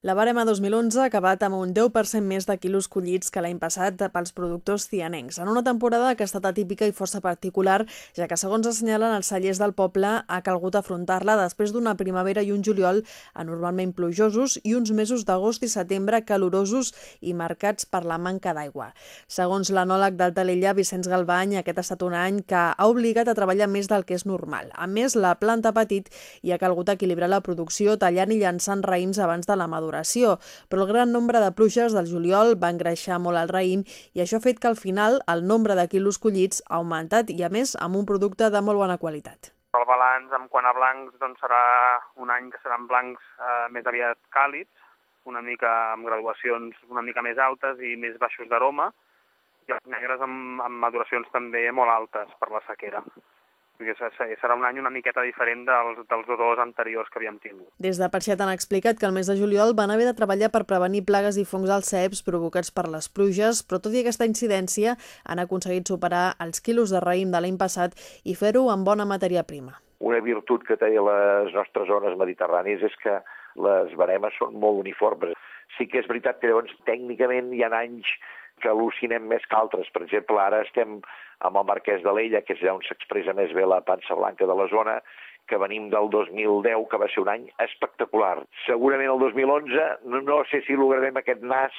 La barema 2011 ha acabat amb un 10% més de quilos collits que l'any passat pels productors cianencs, en una temporada que ha estat atípica i força particular, ja que, segons assenyalen els cellers del poble, ha calgut afrontar-la després d'una primavera i un juliol anormalment plujosos i uns mesos d'agost i setembre calorosos i marcats per la manca d'aigua. Segons l'anòleg d'Altalella, Vicenç Galbany, aquest ha estat un any que ha obligat a treballar més del que és normal. A més, la planta ha patit i ha calgut equilibrar la producció tallant i llançant raïms abans de la maduració maduració, però el gran nombre de pluges del juliol va engreixar molt el raïm i això ha fet que al final el nombre de quilos collits ha augmentat i a més amb un producte de molt bona qualitat. El balanç en quant a blancs doncs, serà un any que seran blancs eh, més aviat càlids, una mica amb graduacions una mica més altes i més baixos d'aroma, i els negres amb, amb maduracions també molt altes per la sequera serà un any una miqueta diferent dels, dels dos anteriors que havíem tingut. Des de Parxet han explicat que el mes de juliol van haver de treballar per prevenir plagues i fongs als ceps provocats per les pluges, però tot i aquesta incidència han aconseguit superar els quilos de raïm de l'any passat i fer-ho amb bona matèria prima. Una virtut que té les nostres zones mediterrànies és que les baremes són molt uniformes. Sí que és veritat que llavors tècnicament hi ha anys que al·lucinem més que altres. Per exemple, ara estem amb el Marquès de l'Ella, que és allà on s'expressa més bé la pansa blanca de la zona, que venim del 2010, que va ser un any espectacular. Segurament el 2011, no, no sé si lograrem aquest nas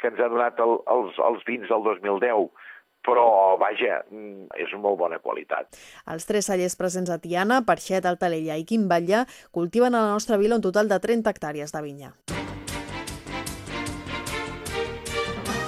que ens ha donat el, els, els vins del 2010, però, vaja, mm, és molt bona qualitat. Els tres cellers presents a Tiana, Parxet, Altalella i Quimbatlla cultiven a la nostra vila un total de 30 hectàrees de vinya.